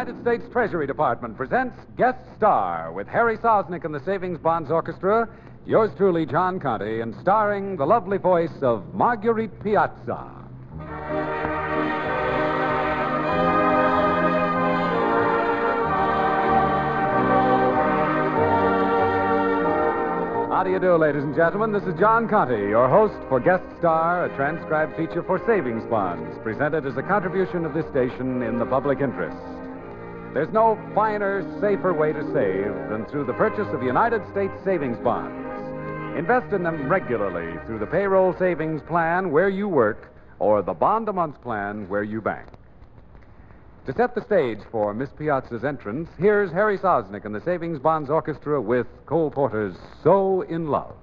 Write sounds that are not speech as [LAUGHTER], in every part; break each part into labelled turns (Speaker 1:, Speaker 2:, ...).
Speaker 1: United States Treasury Department presents Guest Star with Harry Sosnick and the Savings Bonds Orchestra, yours truly, John Conte, and starring the lovely voice of Marguerite Piazza. How do you do, ladies and gentlemen? This is John Conte, your host for Guest Star, a transcribed feature for savings bonds, presented as a contribution of this station in the public interest. There's no finer, safer way to save than through the purchase of United States savings bonds. Invest in them regularly through the payroll savings plan where you work or the bond a month plan where you bank. To set the stage for Miss Piazza's entrance, here's Harry Sosnick and the Savings Bonds Orchestra with Cole Porter's So in Love.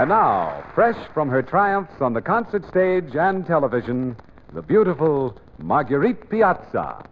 Speaker 1: And now, fresh from her triumphs on the concert stage and television, the beautiful Marguerite Piazza.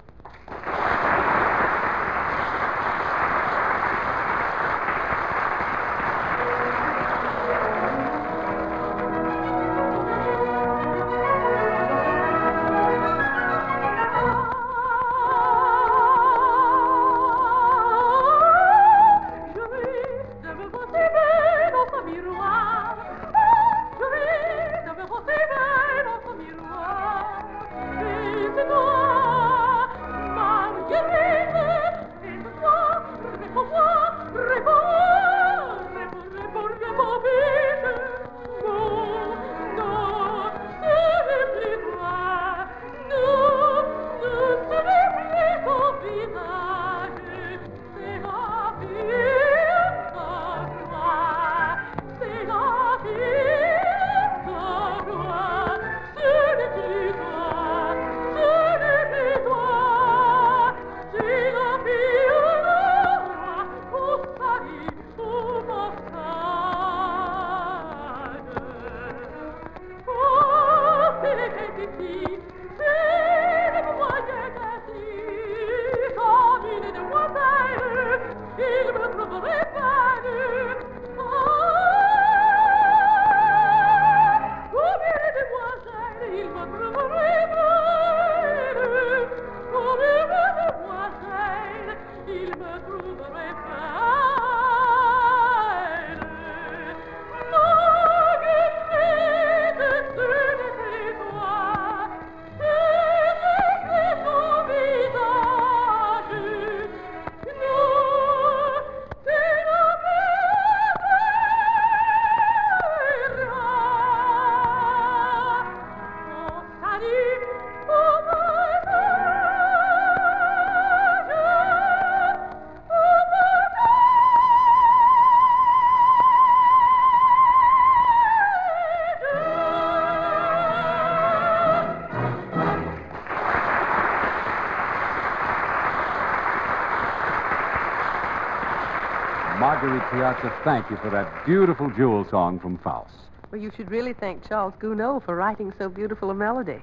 Speaker 1: Piazza, thank you for that beautiful jewel song from Faust.
Speaker 2: Well, you should really thank Charles Gounod for writing so beautiful a melody.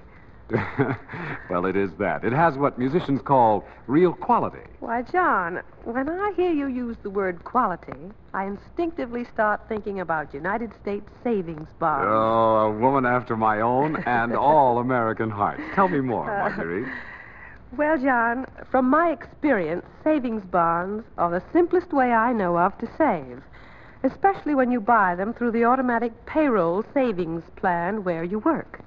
Speaker 2: [LAUGHS]
Speaker 1: well, it is that. It has what musicians call real quality.
Speaker 2: Why, John, when I hear you use the word quality, I instinctively start thinking about United States savings bonds.
Speaker 1: Oh, a woman after my own and all [LAUGHS] American hearts. Tell me more, uh, Marguerite.
Speaker 2: Well, John, from my experience, savings bonds are the simplest way I know of to save, especially when you buy them through the automatic payroll savings plan where you work.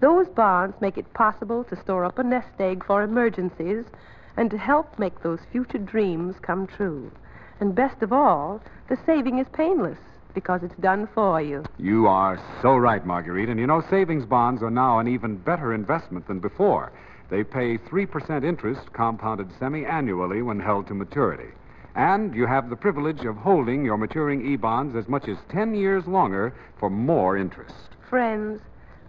Speaker 2: Those bonds make it possible to store up a nest egg for emergencies and to help make those future dreams come true. And best of all, the saving is painless because it's done for you.
Speaker 1: You are so right, Marguerite. And you know, savings bonds are now an even better investment than before. They pay 3% interest compounded semi annually when held to maturity. And you have the privilege of holding your maturing E bonds as much as 10 years longer for more interest.
Speaker 2: Friends,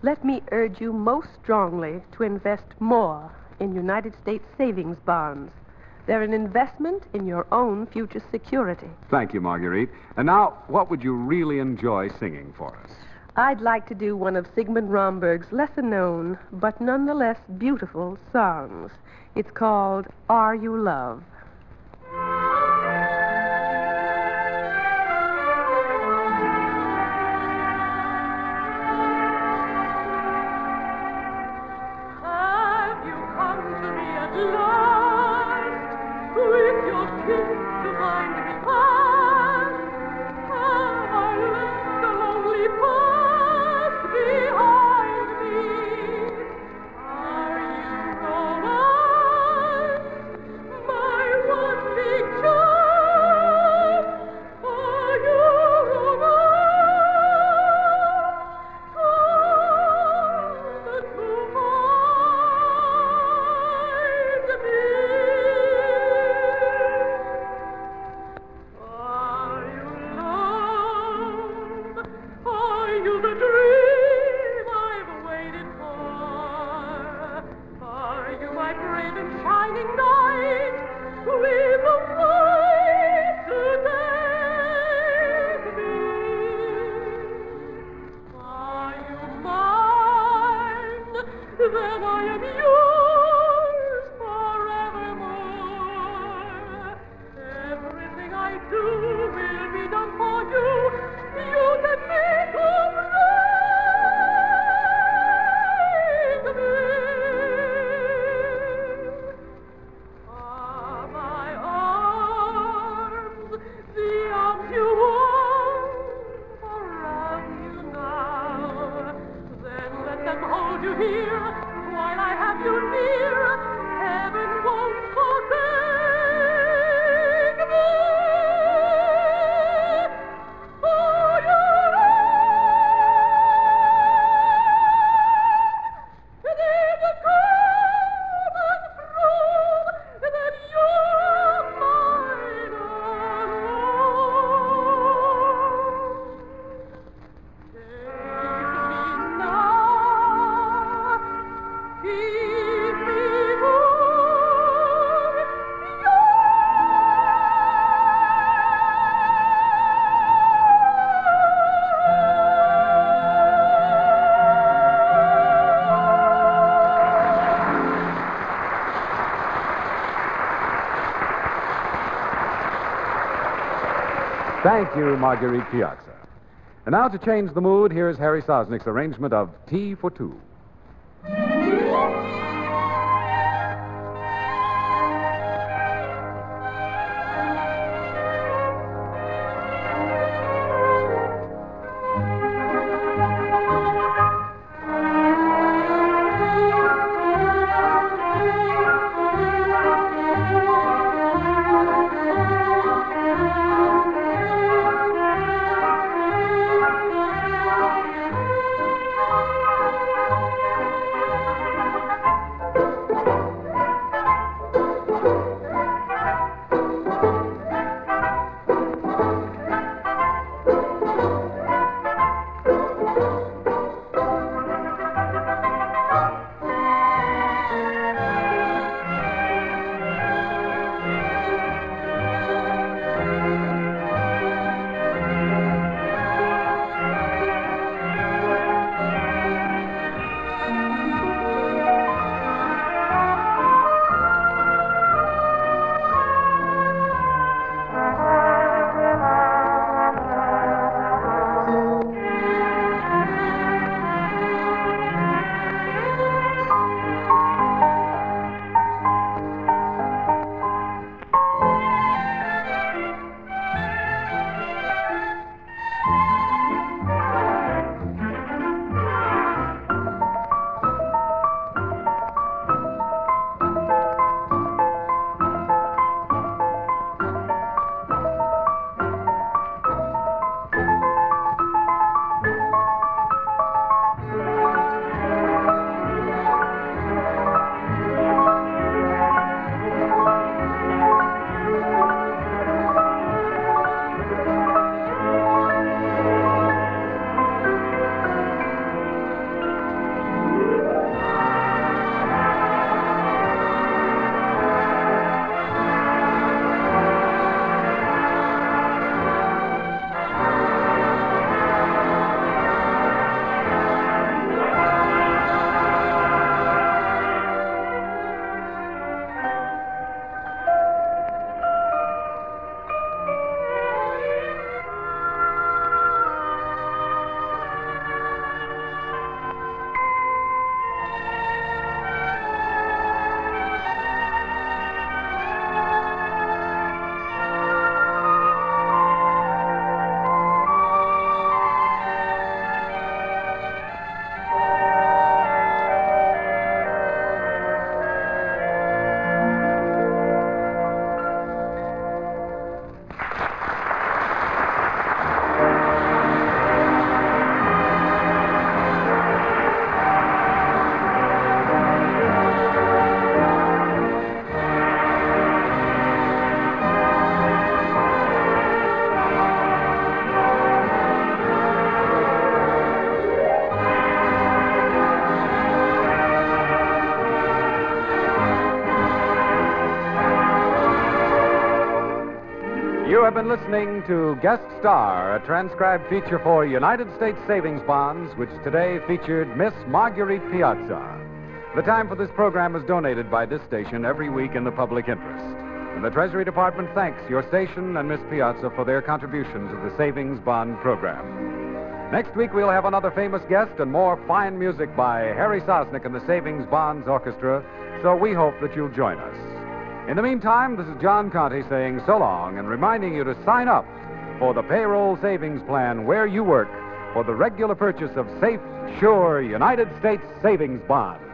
Speaker 2: let me urge you most strongly to invest more in United States savings bonds. They're an investment in your own future security.
Speaker 1: Thank you, Marguerite. And now, what would you really enjoy singing for us?
Speaker 2: I'd like to do one of Sigmund Romberg's lesser known, but nonetheless beautiful songs. It's called Are You Love?
Speaker 3: Then I
Speaker 1: Thank you, Marguerite Piazza. And now, to change the mood, here's Harry Sosnick's arrangement of Tea for Two. Have been listening to Guest Star, a transcribed feature for United States Savings Bonds, which today featured Miss Marguerite Piazza. The time for this program is donated by this station every week in the public interest. And the Treasury Department thanks your station and Miss Piazza for their contribution to the Savings Bond program. Next week, we'll have another famous guest and more fine music by Harry Sosnick and the Savings Bonds Orchestra, so we hope that you'll join us. In the meantime, this is John Conte saying so long and reminding you to sign up for the payroll savings plan where you work for the regular purchase of safe, sure United States savings bonds.